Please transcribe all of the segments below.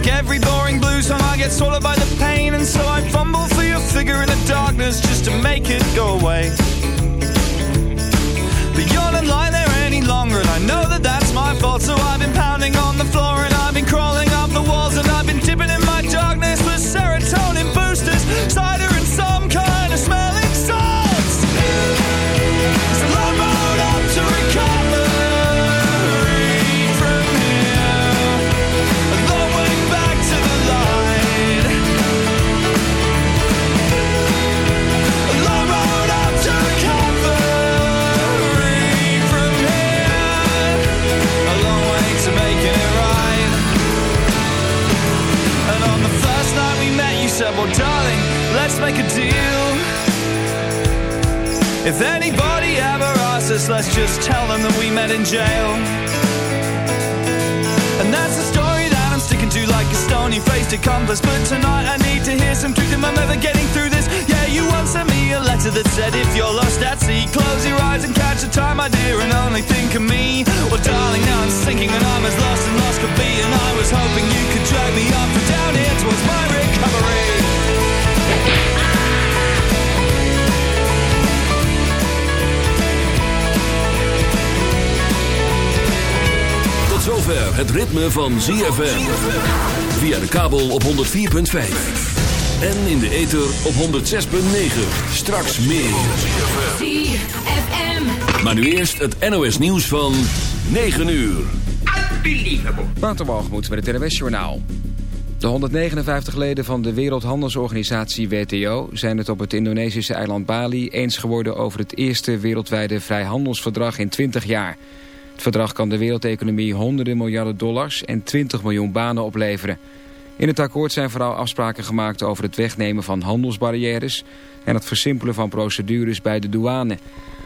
Like every boring blues song, I get swallowed by the pain, and so I fumble for your figure in the darkness just to make it go away. But you're not lying there any longer, and I know that that's my fault. So I've been pounding on the floor, and I've been crawling up the walls, and I've been dipping in my darkness with serotonin boosters, cider, make a deal. If anybody ever asks us, let's just tell them that we met in jail. And that's the story that I'm sticking to like a stony faced accomplice. But tonight I need to hear some truth if I'm ever getting through this. Yeah, you once sent me a letter that said if you're lost at sea, close your eyes and catch the time, my dear, and only think of me. Well, darling, now I'm sinking and I'm as lost and lost could be. And I was hoping you could drag me up and down here towards my recovery. Zover het ritme van ZFM. Via de kabel op 104.5. En in de ether op 106.9. Straks meer. ZFM. Maar nu eerst het NOS nieuws van 9 uur. Waterbalgemoed met het NWS Journaal. De 159 leden van de Wereldhandelsorganisatie WTO... zijn het op het Indonesische eiland Bali eens geworden... over het eerste wereldwijde vrijhandelsverdrag in 20 jaar. Het verdrag kan de wereldeconomie honderden miljarden dollars... en 20 miljoen banen opleveren. In het akkoord zijn vooral afspraken gemaakt over het wegnemen van handelsbarrières... en het versimpelen van procedures bij de douane.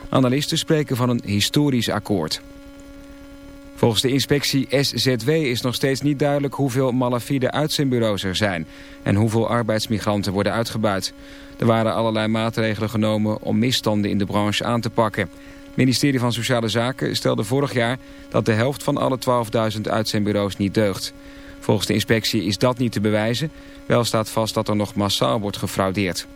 Analisten spreken van een historisch akkoord. Volgens de inspectie SZW is nog steeds niet duidelijk hoeveel malafide uitzendbureaus er zijn en hoeveel arbeidsmigranten worden uitgebuit. Er waren allerlei maatregelen genomen om misstanden in de branche aan te pakken. Het ministerie van Sociale Zaken stelde vorig jaar dat de helft van alle 12.000 uitzendbureaus niet deugt. Volgens de inspectie is dat niet te bewijzen. Wel staat vast dat er nog massaal wordt gefraudeerd.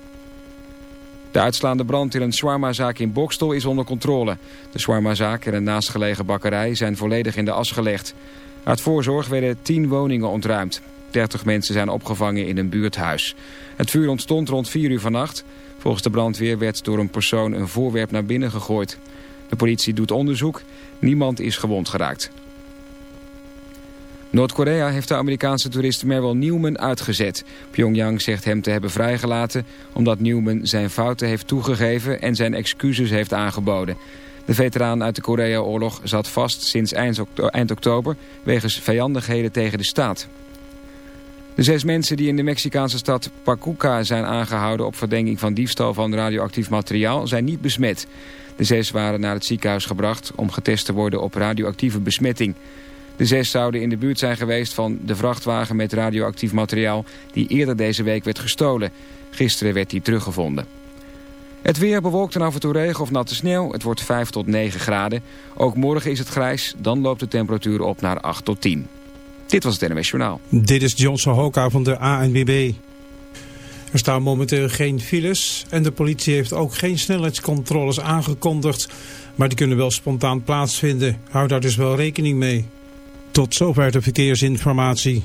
De uitslaande brand in een shawarma-zaak in Bokstel is onder controle. De shawarma-zaak en een naastgelegen bakkerij zijn volledig in de as gelegd. Uit voorzorg werden 10 woningen ontruimd. 30 mensen zijn opgevangen in een buurthuis. Het vuur ontstond rond 4 uur vannacht. Volgens de brandweer werd door een persoon een voorwerp naar binnen gegooid. De politie doet onderzoek. Niemand is gewond geraakt. Noord-Korea heeft de Amerikaanse toerist Merrill Newman uitgezet. Pyongyang zegt hem te hebben vrijgelaten omdat Newman zijn fouten heeft toegegeven en zijn excuses heeft aangeboden. De veteraan uit de Korea-oorlog zat vast sinds eind oktober wegens vijandigheden tegen de staat. De zes mensen die in de Mexicaanse stad Pacuca zijn aangehouden op verdenking van diefstal van radioactief materiaal zijn niet besmet. De zes waren naar het ziekenhuis gebracht om getest te worden op radioactieve besmetting. De zes zouden in de buurt zijn geweest van de vrachtwagen met radioactief materiaal die eerder deze week werd gestolen. Gisteren werd die teruggevonden. Het weer bewolkt en af en toe regen of natte sneeuw. Het wordt 5 tot 9 graden. Ook morgen is het grijs. Dan loopt de temperatuur op naar 8 tot 10. Dit was het NMS Journaal. Dit is Johnson Hoka van de ANWB. Er staan momenteel geen files en de politie heeft ook geen snelheidscontroles aangekondigd. Maar die kunnen wel spontaan plaatsvinden. Hou daar dus wel rekening mee. Tot zover de verkeersinformatie.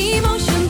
一梦醒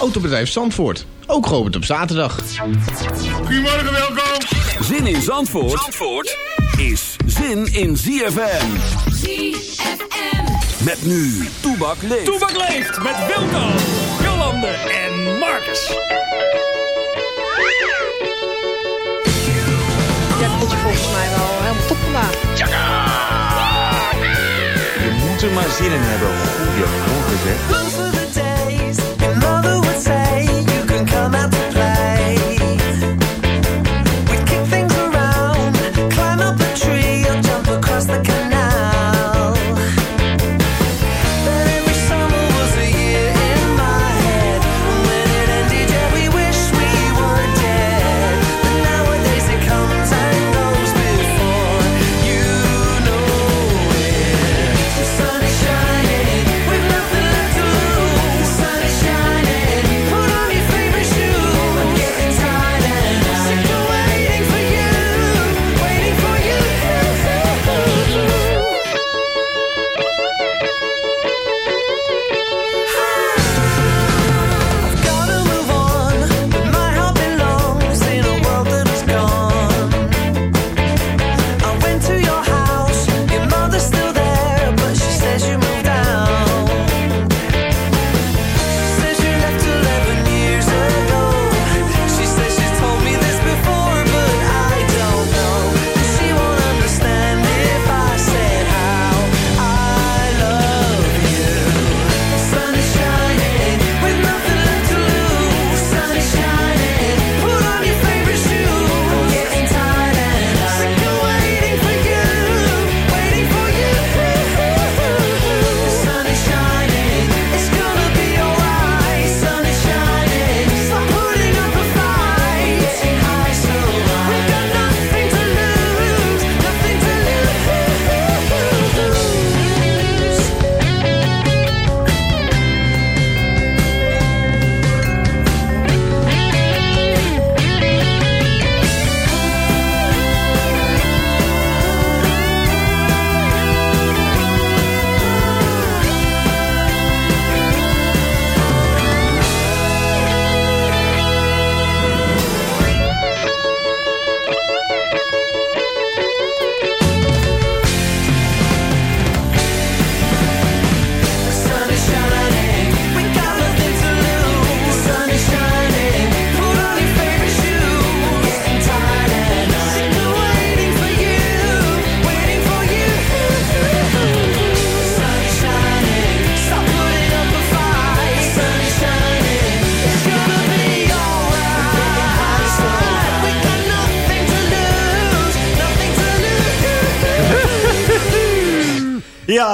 Autobedrijf Zandvoort, ook geopend op zaterdag. Goedemorgen, welkom. Zin in Zandvoort, Zandvoort is zin in ZFM. ZFM. Met nu, Toebak leeft. Toebak leeft met Wilco, Jolande en Marcus. Ja, dat is volgens mij wel helemaal top vandaag. Je moet er maar zin in hebben. Goedemorgen zeg.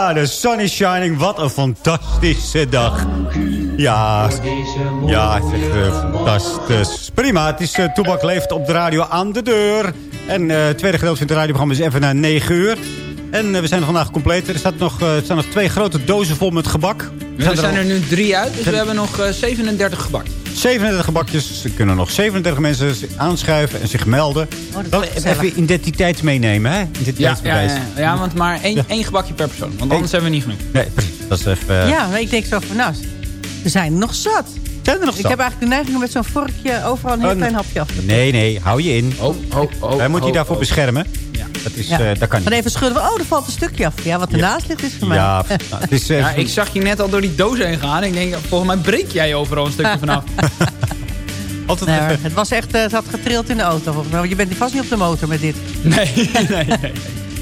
Ja, de sun is shining. Wat een fantastische dag. Ja, ja het is echt eh, fantastisch. Prima, het is uh, Toebak leeft op de radio aan de deur. En eh, het tweede gedeelte van het radioprogramma is even na 9 uur. En we zijn vandaag compleet. Er, staat nog, er staan nog twee grote dozen vol met gebak. We er zijn er nu drie uit, dus we hebben nog 37 gebak. 37 gebakjes. Er kunnen nog 37 mensen aanschuiven en zich melden. Oh, dat Wel even identiteit meenemen, hè? Ja, Identiteitsbewijs. ja, ja, ja, want maar één, één gebakje per persoon. Want anders hebben we niet genoeg. Nee, precies. Dat is even... eh, Ja, maar ik denk zo van, nou, we zijn er nog zat. Zijn er nog Ik zat? heb eigenlijk de neiging om met zo'n vorkje overal een heel Oh, klein hapje af te Nee, nee, hou je in. Oh, oh, oh. Wij moeten je oh, daarvoor oh. beschermen. Dat, is, Ja. eh, dat kan Dan niet. even schudden we, oh, er valt een stukje af. Ja, wat ernaast ligt is voor mij. Ja, nou, het is... eh, Ja, ik zag je net al door die doos heen gaan. Ik denk, volgens mij breek jij overal een stukje vanaf. altijd Nee, hoor, het was echt, eh, het had getrild in de auto. volgens mij. Want Je bent vast niet op de motor met dit. Nee, nee, nee.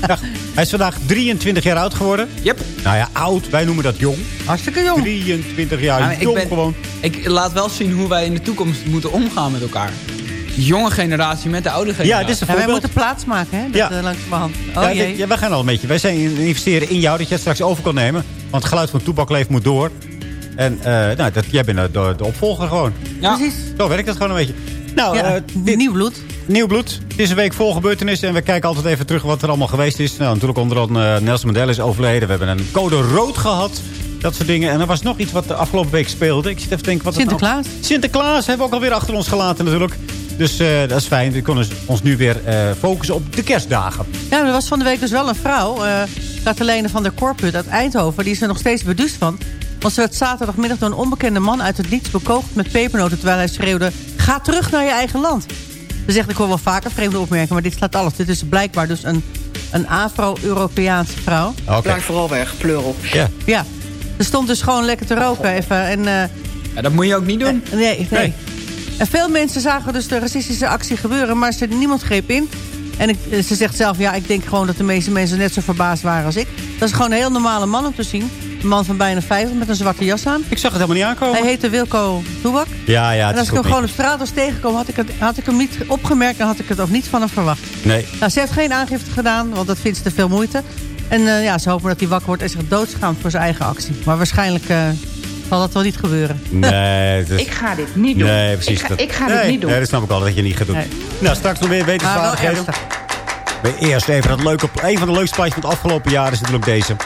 Ja, hij is vandaag 23 jaar oud geworden. Yep. Nou ja, oud. Wij noemen dat jong. Hartstikke jong. 23 jaar, Ja, maar ik jong ben- gewoon. Ik laat wel zien hoe wij in de toekomst moeten omgaan met elkaar. Jonge generatie met de oude Ja, generatie. dit is een Ja, wij voorbeeld. moeten plaats maken, hè? Dat, Ja. eh, langzamerhand. Oh ja, jee. ja, wij gaan al een beetje. Wij zijn in- investeren in jou, dat je het straks over kan nemen. Want het geluid van Toebak leeft moet door. En eh, nou, dat, jij bent de, de opvolger gewoon. Ja. Precies. Zo werkt het gewoon een beetje. Nou, Ja, eh, dit- nieuw bloed. Nieuw bloed. Het is een week vol gebeurtenissen. En we kijken altijd even terug wat er allemaal geweest is. Nou, natuurlijk onder andere eh, Nelson Mandela is overleden. We hebben een code rood gehad. Dat soort dingen. En er was nog iets wat de afgelopen week speelde. Ik zit even te denken wat het nou- Sinterklaas. Sinterklaas hebben we ook alweer achter ons gelaten natuurlijk. Dus eh, dat is fijn. We kunnen ons nu weer eh, focussen op de kerstdagen. Ja, er was van de week dus wel een vrouw, eh Katelijne van der Korput uit Eindhoven. Die is er nog steeds beduust van. Want ze werd zaterdagmiddag door een onbekende man uit het niets bekogeld met pepernoten... terwijl hij schreeuwde, ga terug naar je eigen land. Ze zegt, ik hoor wel vaker vreemde opmerkingen, maar dit slaat alles. Dit is blijkbaar dus een, een Afro-Europeaanse vrouw. Oké. Blijf vooral weg, pleur op. Ja. Ja, ze stond dus gewoon lekker te roken even. En, eh, Ja, dat moet je ook niet doen. nee, nee, Nee. En veel mensen zagen dus de racistische actie gebeuren, maar ze, niemand greep in. En ik, eh, ze zegt zelf, ja, ik denk gewoon dat de meeste mensen net zo verbaasd waren als ik. Dat is gewoon een heel normale man om te zien. Een man van bijna 50 met een zwarte jas aan. Ik zag het helemaal niet aankomen. Hij heette Wilco Toebak. Ja, ja. en als is ik hem gewoon op straat was tegengekomen, had ik, het, had ik hem niet opgemerkt... en had ik het ook niet van hem verwacht. Nee. Nou, ze heeft geen aangifte gedaan, want dat vindt ze te veel moeite. En eh, ja, ze hopen dat hij wakker wordt en zich doodschaamt voor zijn eigen actie. Maar waarschijnlijk eh, zal dat wel niet gebeuren. Nee, het is- Ik ga dit niet doen. Nee, precies. Ik ga, dat- ik ga nee, dit niet doen. Nee, dat snap ik al dat je niet gaat doen. Nee. Nou, straks nog wel wetenswaardigheden. Maar eerst even dat leuke, een van de leukste plaatjes van het afgelopen jaar is natuurlijk deze.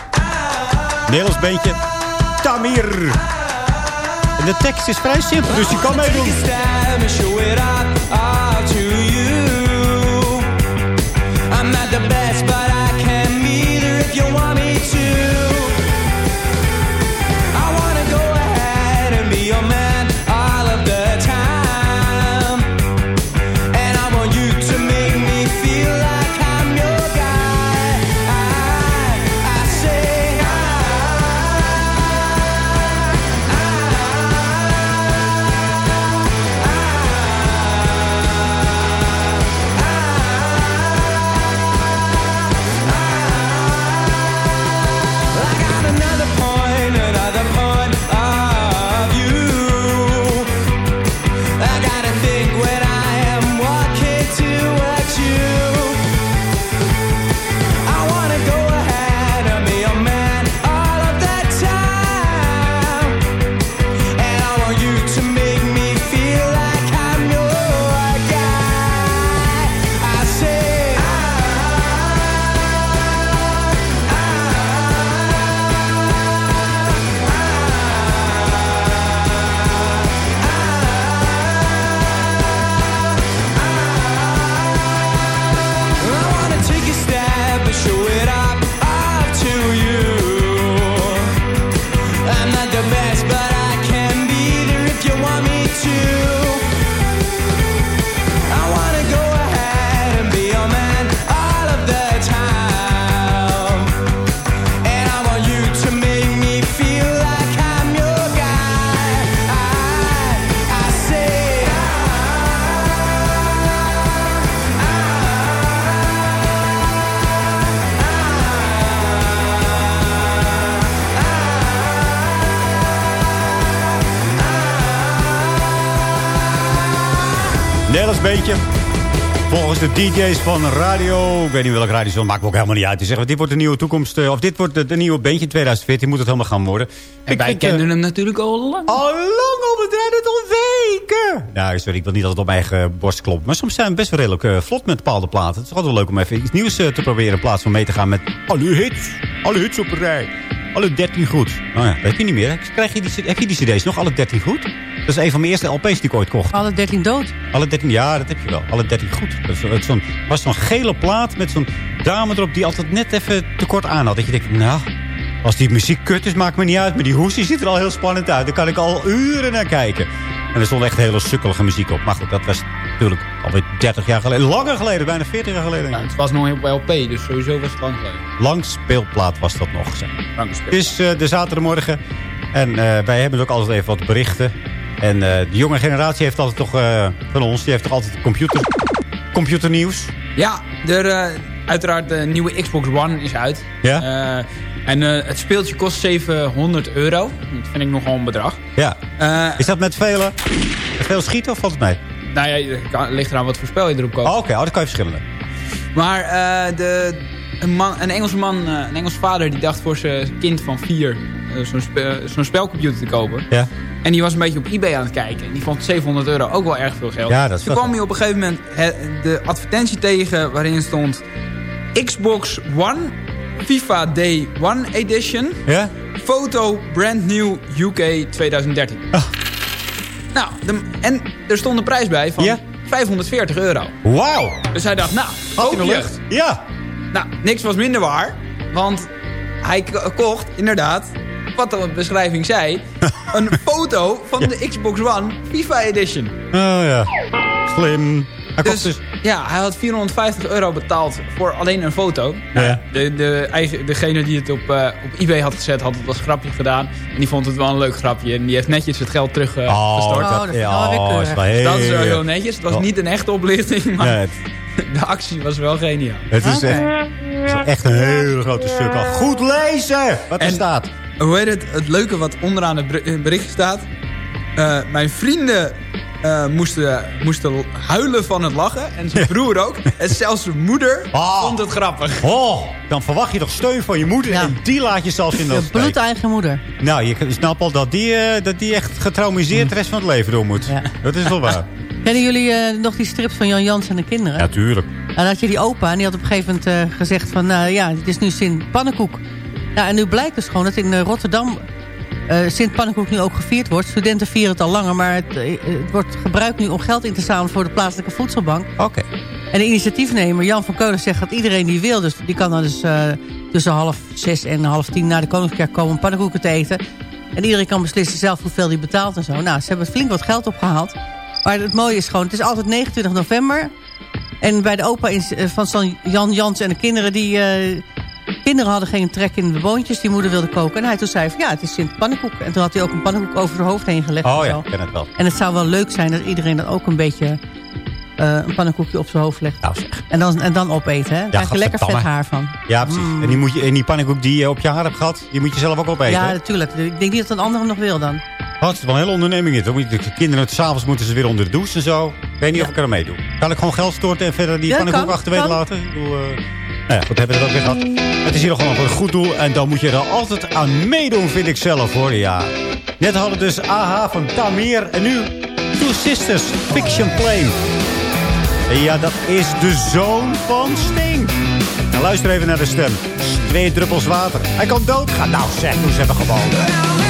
Nederlands beentje. Tamir. En de tekst is vrij simpel, dus je kan meedoen. I'm not the best, but Volgens de DJ's van radio, ik weet niet welke radio, maakt me ook helemaal niet uit. Die zeggen, dit wordt de nieuwe toekomst, eh, of dit wordt de, de nieuwe beentje in 2014, moet het helemaal gaan worden. En wij vind, eh, kenden hem natuurlijk al lang. Al lang op het rijden, het al weken. Nou, sorry, ik wil niet altijd op mijn eigen borst kloppen. Maar soms zijn we best wel redelijk eh, vlot met bepaalde platen. Het is altijd wel leuk om even iets nieuws te proberen... in plaats van mee te gaan met alle hits. Alle hits op rij. Alle 13 goed. Nou ja, weet je niet meer. Krijg je die, heb je die cd's nog? Alle 13 goed? Dat is een van mijn eerste LP's die ik ooit kocht. Alle 13 dood. Alle 13, ja, dat heb je wel. Alle 13 goed. Zo'n- was zo'n gele plaat met zo'n dame erop die altijd net even tekort aan had. Dat je denkt, nou, als die muziek kut is, maakt me niet uit. Maar die hoes die ziet er al heel spannend uit. Daar kan ik al uren naar kijken. En er stond echt hele sukkelige muziek op. Maar goed, dat was natuurlijk alweer 30 jaar geleden. Langer geleden, bijna 40 jaar geleden. Nou, het was nog op LP, dus sowieso was het lang geleden. Lang speelplaat was dat nog. Het is eh, de zaterdagmorgen. En eh, wij hebben ook altijd even wat berichten. En eh, de jonge generatie heeft altijd toch, van ons, die heeft toch altijd computer, computernieuws. Ja, er, uiteraard de nieuwe Xbox One is uit. Ja? En het speeltje kost 700 euro. Dat vind ik nogal een bedrag. Ja. Is dat met veel, met veel schieten of valt het mee? Nou ja, het kan- ligt eraan wat voor spel je erop koopt. Oh, Oké, oh, dat kan je verschillende. Maar eh, de, een, man, een Engelse man, eh, een Engelse vader, die dacht voor zijn kind van vier... eh, zo'n spe- zo'n spelcomputer te kopen. Ja. En die was een beetje op eBay aan het kijken. En die vond 700 euro ook wel erg veel geld. Ja, dat is Toen kwam hij op een gegeven moment he- de advertentie tegen... waarin stond Xbox One FIFA Day One Edition... Ja? Foto brand new UK 2013. Ah. Nou, de- en er stond een prijs bij van Ja? 540 euro. Wauw! Dus hij dacht, nou, Had in de koop je. lucht. Ja. Nou, niks was minder waar. Want hij kocht, inderdaad, wat de beschrijving zei... een foto van de Xbox One FIFA Edition. Oh ja. Slim. Hij kocht Dus, ja, hij had 450 euro betaald voor alleen een foto. Nou, Ja. de, de, eigen, degene die het op, eh, op eBay had gezet, had het als grapje gedaan. En die vond het wel een leuk grapje. En die heeft netjes het geld teruggestort. Oh, Oh, dat, dat ja, oh, keurig. is wel Dus dat is wel heel- netjes. Het was Oh. niet een echte oplichting, maar Nee, de actie was wel geniaal. het is, echt, het is echt een heel grote stuk al. Goed lezen! Wat er En- staat. Hoe heet het? Het leuke wat onderaan het ber- bericht staat. Eh, mijn vrienden eh, moesten, moesten huilen van het lachen. En zijn broer ook. En zelfs zijn moeder Ah. vond het grappig. Oh, dan verwacht je toch steun van je moeder. Ja. En die laat je zelfs in dat Je bloedeigen moeder. Nou, je snapt al dat die, eh, dat die echt getraumatiseerd de rest van het leven door moet. Ja. Dat is wel waar. Kennen jullie eh, nog die strips van Jan Jans en de kinderen? Ja, tuurlijk. En dan had je die opa en die had op een gegeven moment eh, gezegd van... nou ja, het is nu Sint Pannenkoek. Ja, en nu blijkt dus gewoon dat in Rotterdam... eh Sint Pannenkoek nu ook gevierd wordt. Studenten vieren het al langer, maar het, eh, het wordt gebruikt nu om geld in te zamelen voor de plaatselijke voedselbank. Oké. En de initiatiefnemer Jan van Keulen zegt dat iedereen die wil... dus die kan dan dus eh, tussen half zes en half tien naar de Koningskerk komen om pannenkoeken te eten. En iedereen kan beslissen zelf hoeveel hij betaalt en zo. Nou, ze hebben flink wat geld opgehaald. Maar het mooie is gewoon, het is altijd 29 november. En bij de opa in- van Jan Jans en de kinderen... die kinderen hadden geen trek in de boontjes. Die moeder wilde koken. En hij toen zei van ja, het is Sint pannenkoek. En toen had hij ook een pannenkoek over zijn hoofd heen gelegd. Oh en ja, ik ken het wel. En het zou wel leuk zijn dat iedereen dan ook een beetje... eh, een pannenkoekje op zijn hoofd legt. Nou zeg. En dan, en dan opeten, hè? Daar krijg je lekker vet haar van. Ja, precies. En, die moet je, en die pannenkoek die je op je haar hebt gehad, die moet je zelf ook opeten. Ja, natuurlijk. Ik denk niet dat een ander nog wil dan. Oh, het is wel een hele onderneming dit. De kinderen, s'avonds moeten ze weer onder de douche en zo. Ik weet niet of ik er aan meedoe. Kan ik gewoon geld storten en verder die Ja, pannenkoek achterwege laten? Ik bedoel, eh, nou ja, goed, hebben we dat ook weer gehad. Het is hier nog gewoon een goed doel. En dan moet je er altijd aan meedoen, vind ik zelf, hoor. Ja. Net hadden we dus AHA van Tamir. En nu Two Sisters, Fiction. En ja, dat is de zoon van Sting. En luister even naar de stem. Twee druppels water. Hij kan doodgaan. Nou zeg, doe ze even gewoon.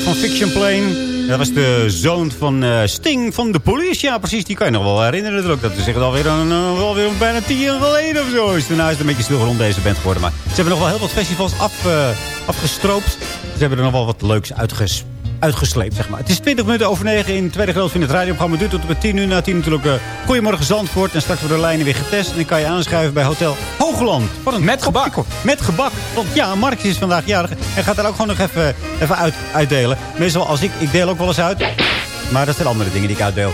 Van Fiction Plane. Dat was de zoon van eh, Sting van de police. Ja, precies. Die kan je nog wel herinneren natuurlijk. Dat is echt alweer, een, uh, alweer bijna tien jaar geleden of zo. Is daarna is het een beetje stil rond deze band geworden. Maar ze hebben nog wel heel wat festivals af, uh, afgestroopt. Ze hebben er nog wel wat leuks uitges uitgesleept, zeg maar. Het is 20 minuten over 9 in het tweede gedeelte van het radioprogramma. duurt tot met 10 uur. Na 10 natuurlijk uh, Goedemorgen Zandvoort. En straks worden de lijnen weer getest. En dan kan je aanschuiven bij Hotel Hoogland. Wat een Met gebak. Met gebak. Want ja, Mark is vandaag jarig. En gaat daar ook gewoon nog even, even uit, uitdelen. Meestal als ik, ik deel ook wel eens uit. Maar dat zijn andere dingen die ik uitdeel.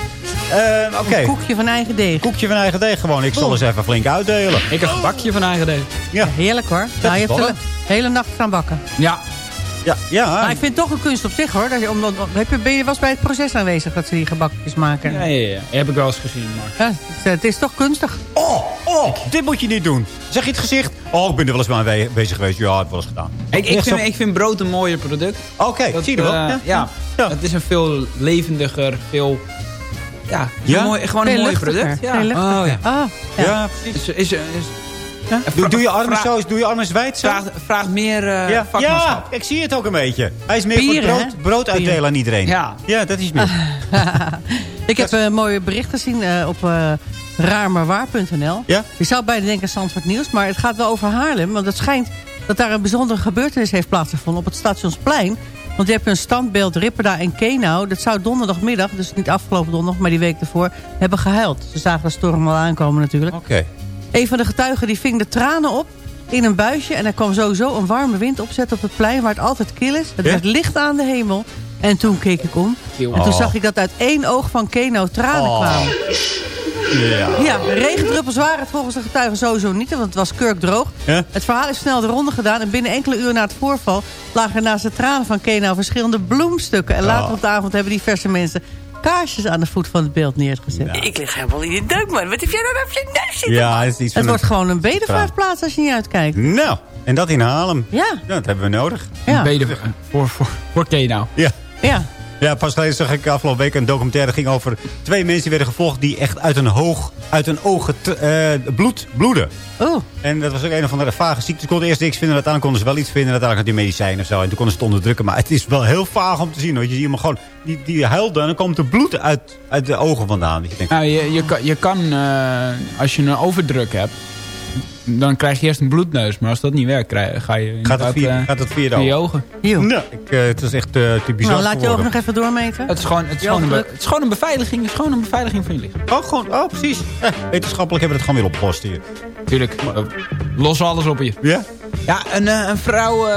Uh, Oké. Een koekje van eigen deeg. Koekje van eigen deeg gewoon. Ik zal eens even flink uitdelen. Ik een gebakje van eigen deeg. Ja. Heerlijk hoor. Nou, je hebt de hele nacht gaan bakken. Ja. Ja, ja. Maar ik vind het toch een kunst op zich hoor. Dat je, omdat, heb je, ben je was bij het proces aanwezig dat ze die gebakjes maken? Ja, ja, ja. Heb ik wel eens gezien. Maar... Ja, het, het, is toch kunstig. Oh, oh, dit moet je niet doen. Zeg je het gezicht? Oh, ik ben er wel eens mee bezig geweest. Ja, het wel eens gedaan. Ik, ik, vind, ik vind brood een mooier product. Oké, okay, zie je wel. Uh, ja, ja. ja, het is een veel levendiger, veel... Ja, ja? Mooi, gewoon een mooi product. Ja. Oh, ja. Oh, ja. ja, precies. Is, is, is, Doe, doe, je armen zo, doe je armen wijd zo? Vraag, vraag meer uh, ja. ja, ik zie het ook een beetje. Hij is meer Bieren, voor brood, brood uitdelen aan iedereen. Ja, ja dat is meer. ik heb een mooie bericht gezien uh, op uh, raarmaarwaar.nl. Ja? Je zou bijna denken Zandvoort Nieuws, maar het gaat wel over Haarlem. Want het schijnt dat daar een bijzondere gebeurtenis heeft plaatsgevonden op het Stationsplein. Want je hebt een standbeeld Ripperda en Kenau. Dat zou donderdagmiddag, dus niet afgelopen donderdag, maar die week ervoor, hebben gehuild. Ze zagen de storm al aankomen natuurlijk. Oké. Okay. Een van de getuigen die ving de tranen op in een buisje. En er kwam sowieso een warme wind opzetten op het plein waar het altijd kil is. Het werd licht aan de hemel. En toen keek ik om. En toen zag ik dat uit één oog van Keno tranen oh. kwamen. Ja. ja, regendruppels waren het volgens de getuigen sowieso niet, want het was kurkdroog. Ja? Het verhaal is snel de ronde gedaan en binnen enkele uren na het voorval lagen er naast de tranen van Keno verschillende bloemstukken. En later oh. op de avond hebben diverse mensen kaarsjes aan de voet van het beeld neergezet. Ja. Ik lig helemaal in je duik, man. Wat heb jij nou op je neus zitten? Ja, het, is het wordt gewoon een bedevaartplaats als je niet uitkijkt. Nou, en dat in Haarlem. Ja. ja dat hebben we nodig. Ja. Een bedevaart voor, voor, voor Kenau. Ja. Ja. Ja, pas geleden zag ik afgelopen week een documentaire ging over twee mensen die werden gevolgd die echt uit een hoog, uit hun ogen uh, bloed, bloeden. Oh. En dat was ook een of andere vage ziekte. Ze konden eerst niks vinden, uiteindelijk konden ze wel iets vinden. Uiteindelijk had die medicijnen of zo. En toen konden ze het onderdrukken. Maar het is wel heel vaag om te zien. Want je ziet hem gewoon, die, die huilde en dan komt er bloed uit, uit de ogen vandaan. Je, denkt, nou, je, je kan, je kan uh, als je een overdruk hebt, dan krijg je eerst een bloedneus. Maar als dat niet werkt, krijg, ga je gaat het via, uh, gaat het via de via ogen. Nou, ik, uh, het is echt uh, typisch nou, laat je ogen nog even doormeten. Het is gewoon, het is gewoon, een, het is gewoon een beveiliging. Het is gewoon een beveiliging van je lichaam. Oh, gewoon, oh precies. Eh, wetenschappelijk hebben we het gewoon weer opgelost hier. Tuurlijk. Los alles op je. Ja? Ja, een, een vrouw,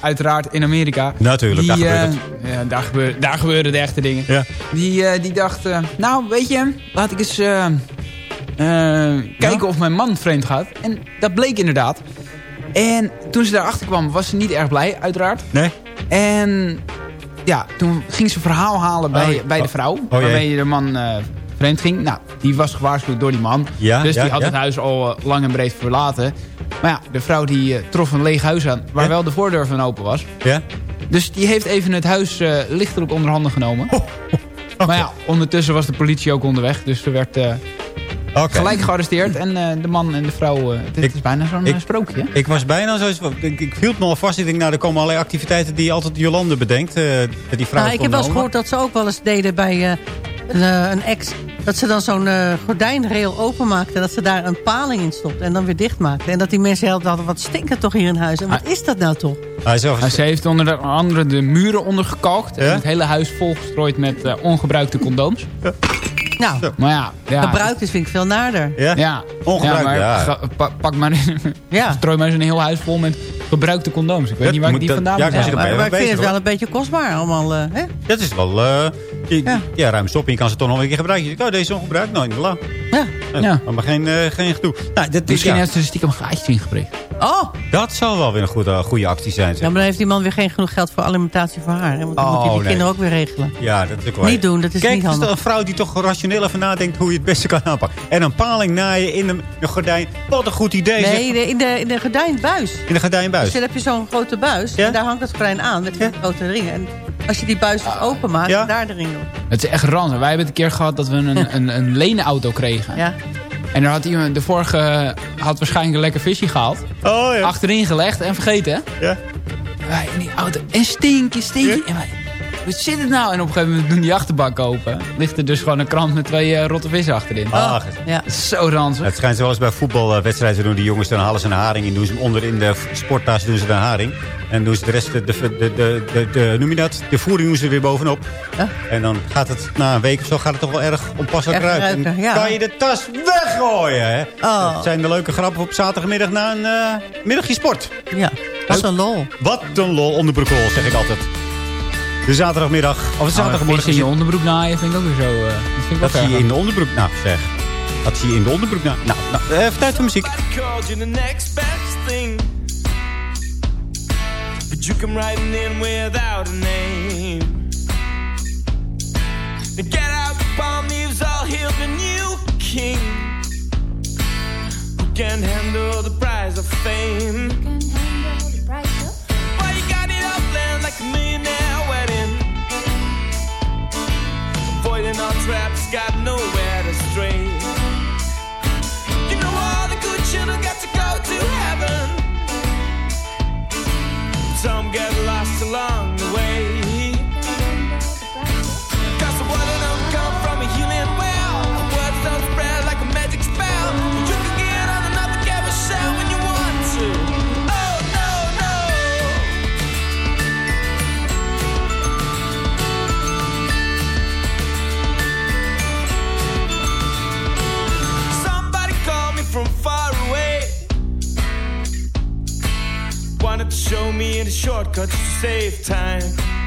uiteraard in Amerika. Natuurlijk, die, daar gebeurt het. Ja, daar, gebeuren, daar gebeuren de echte dingen. Ja. Die, die dacht, nou weet je, laat ik eens... Uh, kijken ja? of mijn man vreemd gaat. En dat bleek inderdaad. En toen ze daarachter kwam, was ze niet erg blij, uiteraard. Nee. En ja, toen ging ze verhaal halen bij, oh, bij de vrouw. Oh, waarmee de man uh, vreemd ging. Nou, die was gewaarschuwd door die man. Ja, dus die had ja. het huis al uh, lang en breed verlaten. Maar ja, de vrouw die uh, trof een leeg huis aan. Waar wel de voordeur van open was. Ja. Dus die heeft even het huis lichtelijk onder handen genomen. Oh, okay. Maar ja, ondertussen was de politie ook onderweg. Dus er werd... Okay. Gelijk gearresteerd en uh, de man en de vrouw, uh, dit ik, is bijna zo'n uh, sprookje. Ik was bijna zo, ik, ik viel me al vast. Ik denk, nou, er komen allerlei activiteiten die altijd Jolande bedenkt. die vrouw nou, ik heb wel eens gehoord dat ze ook wel eens deden bij een, een ex. Dat ze dan zo'n gordijnrail openmaakten. Dat ze daar een paling in stopt en dan weer dichtmaakten. En dat die mensen heel hadden, wat stinkt toch hier in huis? En wat is dat nou toch? Hij zelf... Ze heeft onder andere de muren ondergekalkt. Ja? En het hele huis volgestrooid met ongebruikte condooms. Ja. Nou, Zo. maar ja, ja. gebruikt is vind ik veel naarder. Ja? ja. Ongebruikt, ja. ja. Ga, pak, pak maar, ja. strooi maar eens een heel huis vol met gebruikte condooms. Ik weet dat niet waar ik die dat, vandaan ja, moet ja, halen. Maar, maar ik vind bezig, het wel hoor. een beetje kostbaar allemaal. Uh, hè? Dat is wel... Uh, je, ja. ja, ruim stop en je kan ze toch nog een keer gebruiken. Je denkt, oh, deze is ongebruikt. Nou, niet Ja. Ja. Maar geen, uh, geen gedoe. Nou, dat, Misschien ja. heeft ze stiekem gaatjes ingeprikt. Oh! Dat zal wel weer een goede, goede actie zijn. Zeg. Ja, maar dan heeft die man weer geen genoeg geld voor alimentatie voor haar. Hè? Want dan Oh, moet hij die nee. kinderen ook weer regelen. Ja, dat is ook wel... Niet doen, dat is Kijk, niet is handig. toch een vrouw die toch rationeel even nadenkt hoe je het beste kan aanpakken. En een paling naaien in een, een gordijn. Wat een goed idee. Nee, in, de, in de gordijnbuis. In de gordijnbuis. Dus dan heb je zo'n grote buis. Ja? En daar hangt het gordijn aan met die grote ringen. En als je die buis openmaakt, Ja? daar de ring doen. Het is echt ranzig. Wij hebben het een keer gehad dat we een, een, een kregen. Ja. En dan had iemand, de vorige had waarschijnlijk een lekker visje gehaald. Oh ja. Achterin gelegd en vergeten. Ja. Wij in die auto. En stinkje, stinkje. En wij, wat zit het nou? En op een gegeven moment doen die achterbak open. Ligt er dus gewoon een krant met twee eh, rotte vissen achterin. Ach, Ja. Zo ranzig. Het schijnt zoals bij voetbalwedstrijden doen die jongens dan halen ze een haring in. Doen ze hem onder in de sporttas doen ze de haring. En doen ze de rest, de, de, de, de, noem je dat? De voering doen ze er weer bovenop. Ja. En dan gaat het na een week of zo gaat het toch wel erg onpasselijk Erg. En ruiken, ja. kan je de tas weggooien, hè? Oh. Dat zijn de leuke grappen op zaterdagmiddag na een eh, middagje sport. Ja, dat is een lol. Wat een lol onderbroekrol, zeg ik altijd. De zaterdagmiddag, of de Nou, zaterdagmorgen. in je onderbroek naaien vind ik ook weer zo... eh, dat vind ik dat zie je in de onderbroek. Nou, zeg. Dat zie je in de onderbroek. Nou, nou, nou even tijd voor muziek. called you the next best thing. But you come riding in without a name. Now get out the palm leaves, all hail the new king. Who can handle the prize of fame? Why you got it up land like a millionaire Avoiding all traps, got nowhere to stray. You know all the good children got to go to heaven. Some get lost along the way. To show me the shortcuts to save time.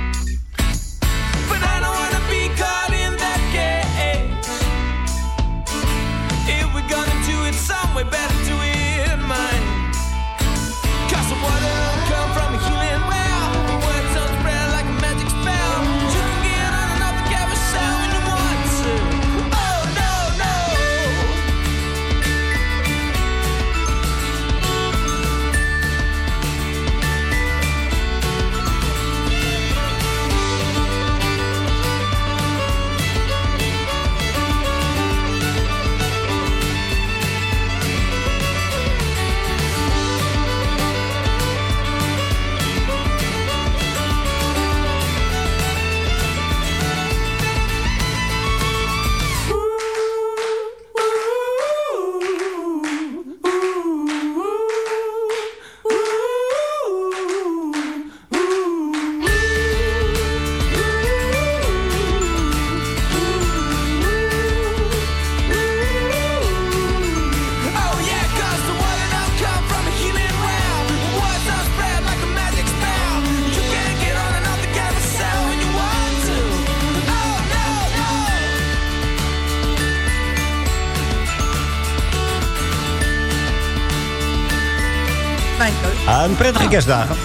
Prettige kerstdagen.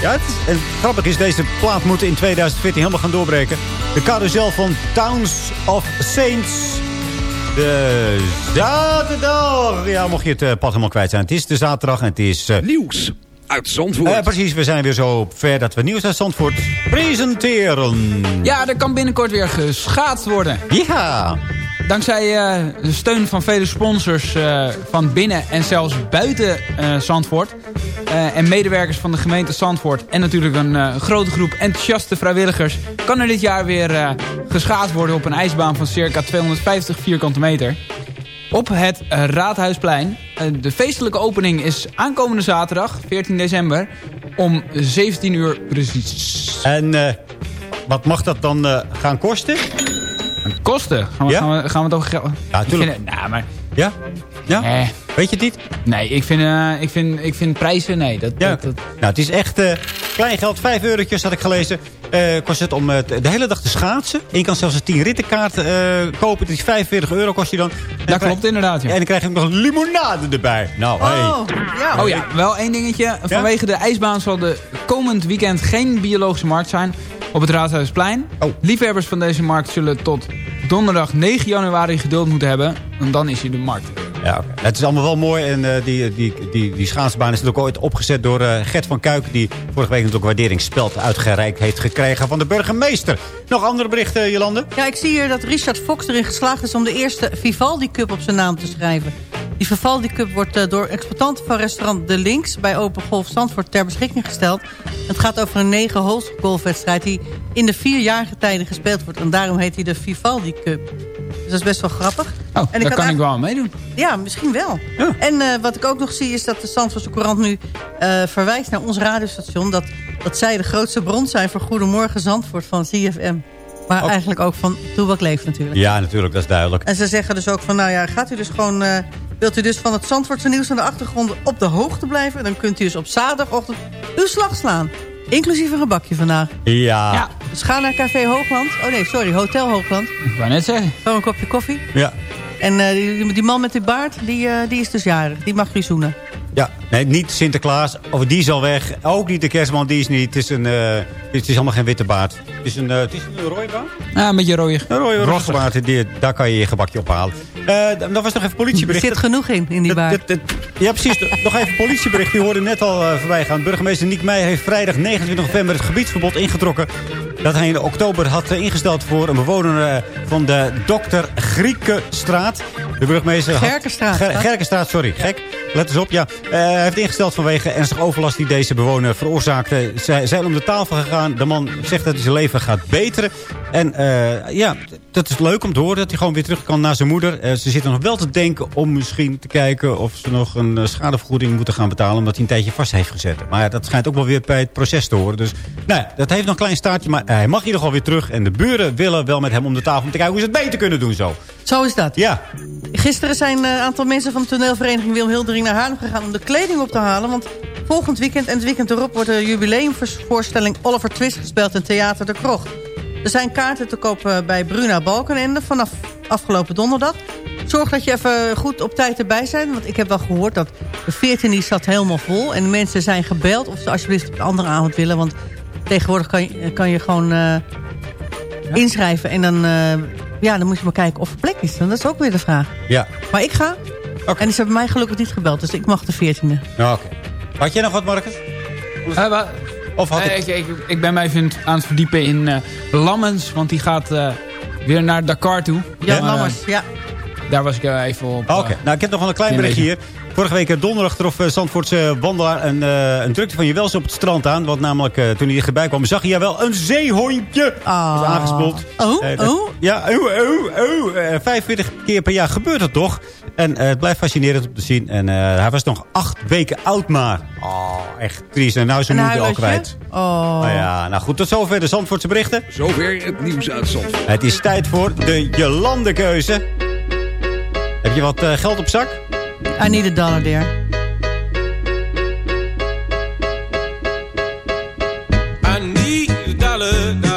Ja, het grappig is, deze plaat moet in 2014 helemaal gaan doorbreken. De carousel van Towns of Saints. De zaterdag. Ja, mocht je het eh, pad helemaal kwijt zijn. Het is de zaterdag en het is... eh, Nieuws uit Zandvoort. eh, precies, we zijn weer zo ver dat we nieuws uit Zandvoort presenteren. Ja, er kan binnenkort weer geschaatst worden. Ja. Dankzij eh, de steun van vele sponsors eh, van binnen en zelfs buiten eh, Zandvoort. en medewerkers van de gemeente Zandvoort. En natuurlijk een grote groep enthousiaste vrijwilligers. Kan er dit jaar weer geschaatst worden op een ijsbaan van circa 250 vierkante meter. Op het Raadhuisplein. De feestelijke opening is aankomende zaterdag, 14 december. Om 17 uur precies. En wat mag dat dan gaan kosten? Kosten? Gaan we, Ja? gaan we, gaan we het over geld... Ja, vind nou, maar... Ja? Ja? Nee. Weet je het niet? Nee, ik vind, eh, ik vind, ik vind prijzen, nee. Dat, Ja. dat, dat- Nou, het is echt eh, klein geld. Vijf eurotjes had ik gelezen. Eh kost het om de hele dag te schaatsen. En je kan zelfs een 10 rittenkaart eh, kopen. Het is 45 euro kost die dan. En dat klopt inderdaad, ja. En dan krijg je ook nog limonade erbij. Nou, hey. Oh, ja. Oh ja, wel één dingetje. Vanwege de ijsbaan zal de komend weekend geen biologische markt zijn op het Raadhuisplein. Oh. Liefhebbers van deze markt zullen tot donderdag 9 januari geduld moeten hebben. En dan is hier de markt. Ja, oké. het is allemaal wel mooi. En eh, die, die, die, die schaatsbaan is natuurlijk ooit opgezet door eh, Gert van Kuik... die vorige week natuurlijk een waarderingsspeld uitgereikt heeft gekregen van de burgemeester. Nog andere berichten, Jolande? Ja, ik zie hier dat Richard Fox erin geslaagd is om de eerste Vivaldi Cup op zijn naam te schrijven. Die Vivaldi Cup wordt eh, door exploitanten van restaurant De Links... bij Open Golf Zandvoort ter beschikking gesteld. Het gaat over een negen holes golfwedstrijd... die in de vierjarige tijden gespeeld wordt. En daarom heet hij de Vivaldi Cup. Dus dat is best wel grappig. Oh, en daar kan ik wel aan meedoen. Ja, misschien wel. En eh, wat ik ook nog zie is dat de Zandvoortse Courant nu eh, verwijst naar ons radiostation... Dat, dat zij de grootste bron zijn voor Goedemorgen Zandvoort van ZFM. Maar eigenlijk ook van Toebak Leeft natuurlijk. Ja, natuurlijk, dat is duidelijk. En ze zeggen dus ook van, nou ja, gaat u dus gewoon... eh, wilt u dus van het Zandvoortse nieuws aan de achtergrond op de hoogte blijven... dan kunt u dus op zaterdagochtend uw slag slaan. Inclusief een gebakje vandaag. Ja. Dus ga naar Café Hoogland. Oh nee, sorry, Hotel Hoogland. Ik wou net zeggen. Gewoon een kopje koffie. Ja. En eh, die, die man met die baard, die, eh, die is dus jarig. Die mag je zoenen. Ja, nee, niet Sinterklaas. Of die is al weg. Ook niet de kerstman, die is niet. Het is, een, eh, het is allemaal geen witte baard. Het is een, eh, het is een rode baard. Ja, een beetje rooie. Een rode roze baard. Die, daar kan je je gebakje ophalen. Eh dan was nog even Er politiebericht. zit genoeg in, in die baard. Ja, precies. nog even politiebericht. Die hoorde net al eh, voorbij gaan. Burgemeester Niek Meijer heeft vrijdag 29 november het gebiedsverbod ingetrokken. Dat hij in oktober had eh, ingesteld voor een bewoner eh, van de Dr. Griekenstraat. De burgemeester had- Gerkenstraat, Ger-? Gerkenstraat, sorry. Gek. Let eens op, ja. Eh, hij heeft ingesteld vanwege ernstige overlast die deze bewoner veroorzaakte. Zij zijn om de tafel gegaan. De man zegt dat hij zijn leven gaat beteren. En ja, dat is leuk om te horen dat hij gewoon weer terug kan naar zijn moeder. Ze zitten nog wel te denken om misschien te kijken of ze nog een schadevergoeding moeten gaan betalen. Omdat hij een tijdje vast heeft gezet. Maar dat schijnt ook wel weer bij het proces te horen. Dus nou ja, dat heeft nog een klein staartje. Maar hij mag hier nog wel weer terug. En de buren willen wel met hem om de tafel om te kijken hoe ze het beter kunnen doen zo. Zo is dat. Ja. Gisteren zijn eh, een aantal mensen van de toneelvereniging Willem Hildering naar Haarlem gegaan om de kleding op te halen. Want volgend weekend en het weekend erop wordt de jubileumvoorstelling Oliver Twist gespeeld in Theater de Krocht. Er zijn kaarten te koop eh, bij Bruna Balkenende vanaf afgelopen donderdag. Zorg dat je even goed op tijd erbij bent. Want ik heb wel gehoord dat de 14 die zat helemaal vol. En de mensen zijn gebeld of ze alsjeblieft op een andere avond willen. Want tegenwoordig kan je, kan je gewoon eh, inschrijven. En dan, eh, ja, dan moet je maar kijken of er plek is. En dat is ook weer de vraag. Ja. Maar ik ga. En die hebben mij gelukkig niet gebeld. Dus ik mag de 14e. Ja, oké. Had jij nog wat, Marcus? Eh, Of had ik... ik, ik, ik ben mij vind, aan het verdiepen in eh, Lammens, want die gaat eh, weer naar Dakar toe. Ja, Lammers. Ja. daar was ik even op. Oké, nou ik heb nog wel een klein in berichtje hier. Vorige week eh, donderdag trof eh, Zandvoortse wandelaar een, eh, een drukte van je wels op het strand aan. Want namelijk eh, toen hij erbij kwam zag hij wel een zeehondje. Ah. was aangespoeld. Oh, Eh, dat- oh. Ja, oh, oh, oh. Eh, 45 keer per jaar gebeurt het toch. En eh, het blijft fascinerend om te zien. En eh, hij was nog acht weken oud maar. Oh, echt triest. En nou is zijn moeder al kwijt. Oh. Nou ja, nou goed, tot zover de Zandvoortse berichten. Zover het nieuws uit Zandvoort. Het is tijd voor de Jelandekeuze. Heb je wat eh, geld op zak? I need a dollar dear. I need a dollar, dollar,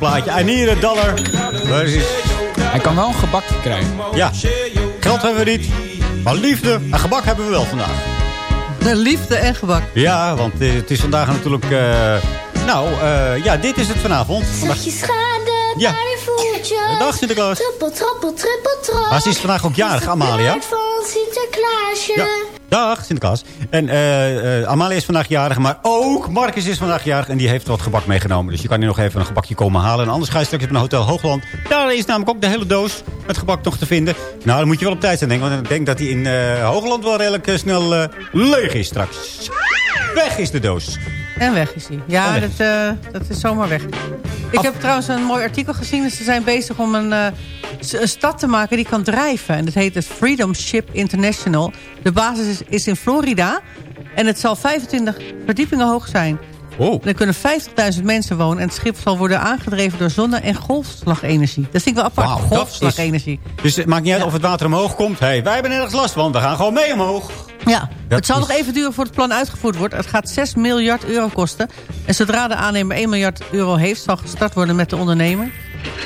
leuk plaatje. I need a dollar. Precies. Hij kan wel een gebakje krijgen. Ja, geld hebben we niet. Maar liefde en gebak hebben we wel vandaag. De liefde en gebak. Ja, want eh, het is vandaag natuurlijk... eh, nou, eh, ja, dit is het vanavond. Vandaag... Zeg je schade Ja. bij de voetjes. Dag, Sinterklaas. Trippel, trappel, trippel, trap. Maar ze is vandaag ook jarig, Amalia. Van Sinterklaasje. Ja. Dag, Sinterklaas. En eh, Amalia is vandaag jarig, maar ook Marcus is vandaag jarig. En die heeft wat gebak meegenomen. Dus je kan nu nog even een gebakje komen halen. En anders ga je straks naar Hotel Hoogland. Daar is namelijk ook de hele doos met gebak nog te vinden. Nou, dan moet je wel op tijd zijn, denk ik. Want ik denk dat die in eh, Hoogland wel redelijk snel leeg is straks. Weg is de doos. En weg is hij. Ja, dat, dat is zomaar weg. Ik heb trouwens een mooi artikel gezien. Ze zijn bezig om een, een stad te maken die kan drijven. En dat heet het Freedom Ship International. De basis is, is in Florida. En het zal 25 verdiepingen hoog zijn. Oh. Er kunnen 50.000 mensen wonen. En het schip zal worden aangedreven door zonne- en golfslagenergie. Dat vind ik wel apart. Is- golfslagenergie. Dus het maakt niet uit of het water omhoog komt. Hey, wij hebben nergens last van. We gaan gewoon mee omhoog. Ja, Dat het zal is- nog even duren voordat het plan uitgevoerd wordt. Het gaat 6 miljard euro kosten. En zodra de aannemer 1 miljard euro heeft... zal gestart worden met de ondernemer.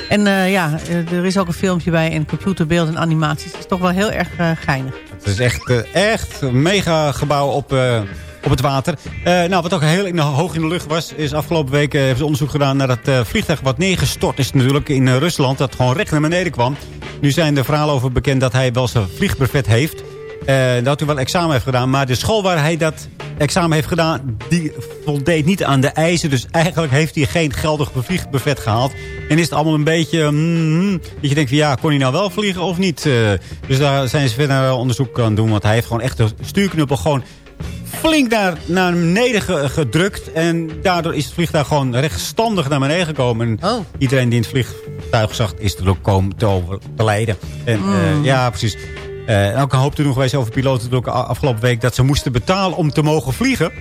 En eh, ja, eh, er is ook een filmpje bij en computerbeeld en animaties. Het is toch wel heel erg eh, geinig. Het is echt, echt mega gebouw op, op het water. Nou, wat ook heel in hoog in de lucht was... is afgelopen week hebben ze onderzoek gedaan naar dat vliegtuig... wat neergestort is natuurlijk in Rusland. Dat gewoon recht naar beneden kwam. Nu zijn er verhalen over bekend dat hij wel zijn vliegbuffet heeft. Dat hij wel examen heeft gedaan. Maar de school waar hij dat examen heeft gedaan... die voldeed niet aan de eisen. Dus eigenlijk heeft hij geen geldig vliegbuffet gehaald. En is het allemaal een beetje... mm, dat je denkt van ja, kon hij nou wel vliegen of niet? Eh, dus daar zijn ze verder onderzoek aan doen. Want hij heeft gewoon echt de stuurknuppel gewoon flink naar, naar beneden ge- gedrukt. En daardoor is het vliegtuig gewoon rechtstandig naar beneden gekomen. En Oh. iedereen die in het vliegtuig zag, is er ook komen te overlijden. En Mm. eh, ja, precies. En ook een hoop te doen geweest over piloten ook afgelopen week... dat ze moesten betalen om te mogen vliegen.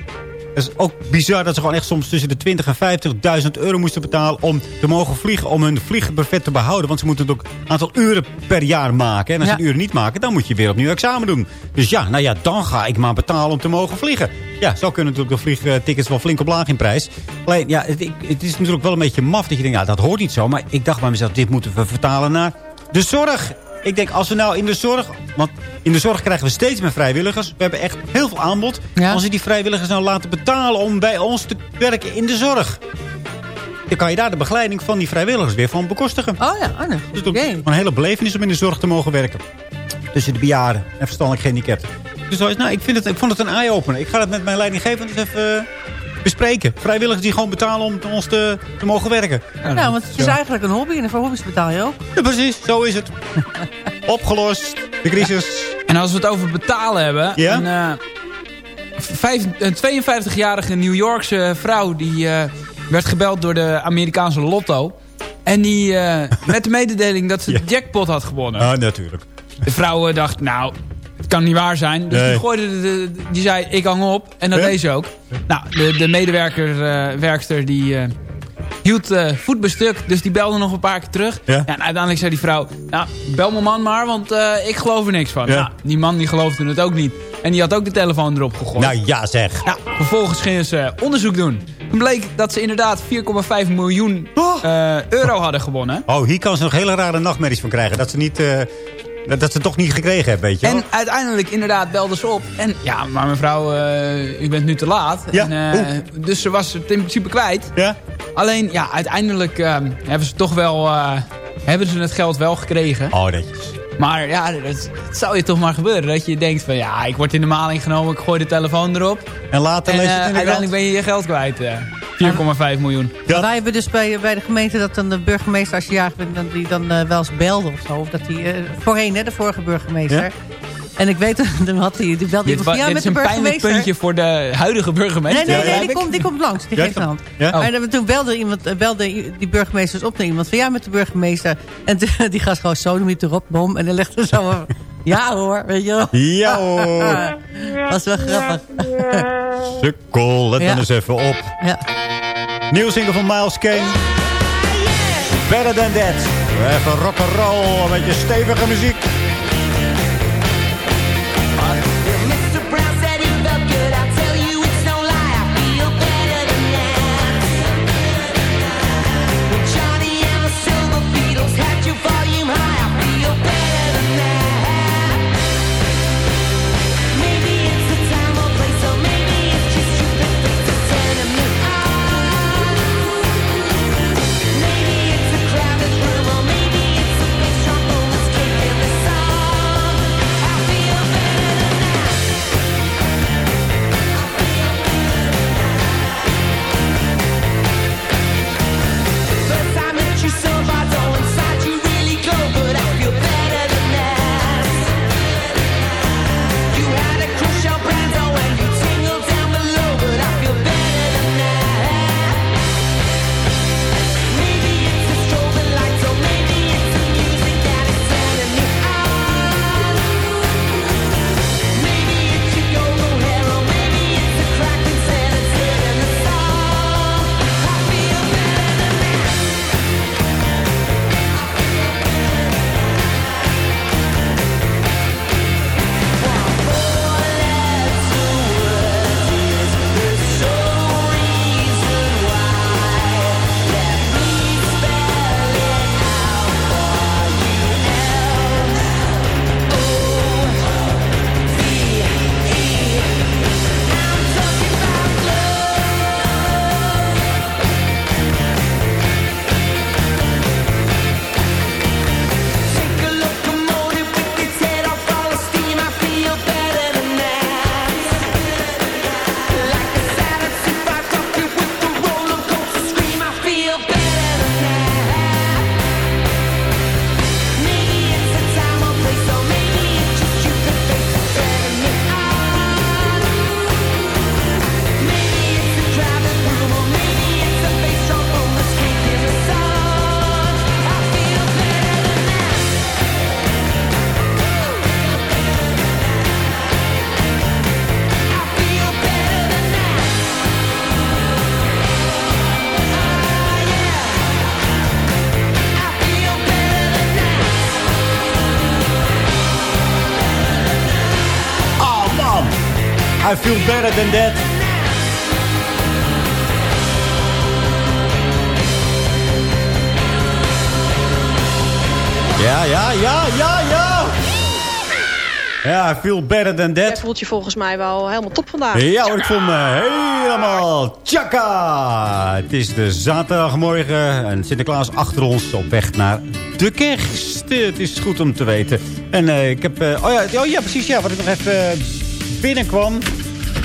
Dat is ook bizar dat ze gewoon echt soms tussen de 20 en 50.000 euro moesten betalen... om te mogen vliegen, om hun vliegbuffet te behouden. Want ze moeten het ook een aantal uren per jaar maken. En als ze uren niet maken, dan moet je weer opnieuw examen doen. Dus ja, nou ja, dan ga ik maar betalen om te mogen vliegen. Ja, zo kunnen natuurlijk de vliegtickets wel flink op laag in prijs. Alleen, ja, het, het is natuurlijk wel een beetje maf dat je denkt... ja, dat hoort niet zo. Maar ik dacht bij mezelf, dit moeten we vertalen naar de zorg. Ik denk, als we nou in de zorg... Want in de zorg krijgen we steeds meer vrijwilligers. We hebben echt heel veel aanbod. Ja. Als we die vrijwilligers nou laten betalen om bij ons te werken in de zorg... dan kan je daar de begeleiding van die vrijwilligers weer van bekostigen. Oh ja, oh, nee. Dus het is ook een hele belevenis om in de zorg te mogen werken. Tussen de bejaarden en verstandelijk gehandicapten. Dus nou, ik, vind het, ik vond het een eye-opener. Ik ga het met mijn leidinggevende even eh, bespreken. Vrijwilligers die gewoon betalen om ons te, te mogen werken. Nou, want het is eigenlijk een hobby en voor hobby's betaal je ook. Ja, precies. Zo is het. Opgelost. De crisis. En als we het over betalen hebben... Ja? Een, eh, vijf- een 52-jarige New Yorkse vrouw... die eh, werd gebeld door de Amerikaanse lotto. En die eh, met de mededeling dat ze de jackpot had gewonnen. Ah, natuurlijk. De vrouw dacht, nou, kan niet waar zijn. Dus Nee. die, gooide de, de- die zei, ik hang op. En dat Ja? deed ze ook. Nou, de, de medewerker, eh, werkster, die eh, hield eh voet bij stuk. Dus die belde nog een paar keer terug. Ja? en uiteindelijk zei die vrouw, nou, bel mijn man maar, want ik geloof er niks van. Ja. Nou, die man die geloofde het ook niet. En die had ook de telefoon erop gegooid. Nou ja zeg. Nou, vervolgens gingen ze onderzoek doen Toen bleek dat ze inderdaad 4,5 miljoen eh, euro hadden gewonnen. Oh, hier kan ze nog hele rare nachtmerries van krijgen. Dat ze, niet, dat, dat ze het toch niet gekregen hebben, weet je wel. En uiteindelijk inderdaad belden ze op. En ja, maar mevrouw, eh, u bent nu te laat. Ja, En, eh, dus ze was het in principe kwijt. Ja? Alleen, ja, uiteindelijk eh, hebben ze toch wel... eh, hebben ze het geld wel gekregen. Oh, netjes. Maar ja, dat, zou je toch maar gebeuren. Dat je denkt van, ja, ik word in de maling genomen. Ik gooi de telefoon erop. En later En lees je het in de uiteindelijk ben je je geld kwijt. eh. 4,5 miljoen. Wij hebben dus bij, bij de gemeente dat dan de burgemeester, als je jarig bent, dan, die dan eh, wel eens belde of zo. Of dat die, eh, voorheen, hè, de vorige burgemeester. Ja? En ik weet, dan had hij, die belde Dit, iemand van, ja, dit met is de een pijnlijk puntje voor de huidige burgemeester. Nee, nee, nee, die komt, die komt langs. Die Ja, geeft een hand. ja? Oh. Maar dan- toen belde, iemand, eh, belde die burgemeester dus op naar iemand van... ja, met de burgemeester. En die gast gewoon zo niet erop, bom. En dan legde zo... een- ja hoor, weet je wel. Ja hoor. Dat was wel grappig. Sukkel, let Ja. dan eens even op. Ja. Nieuw single van Miles Kane. Better Than That. Even rock'n'roll, een beetje stevige muziek. I feel better than that. Ja, ja, ja, ja, ja. Ja, I feel better than Jij that. voelt je volgens mij wel helemaal top vandaag. Ja hoor, ik voel me helemaal tjaka. Het is de zaterdagmorgen en Sinterklaas achter ons op weg naar de kerst. Het is goed om te weten. En eh, ik heb... eh, oh, ja, oh ja, precies, ja, wat ik nog even eh, binnenkwam.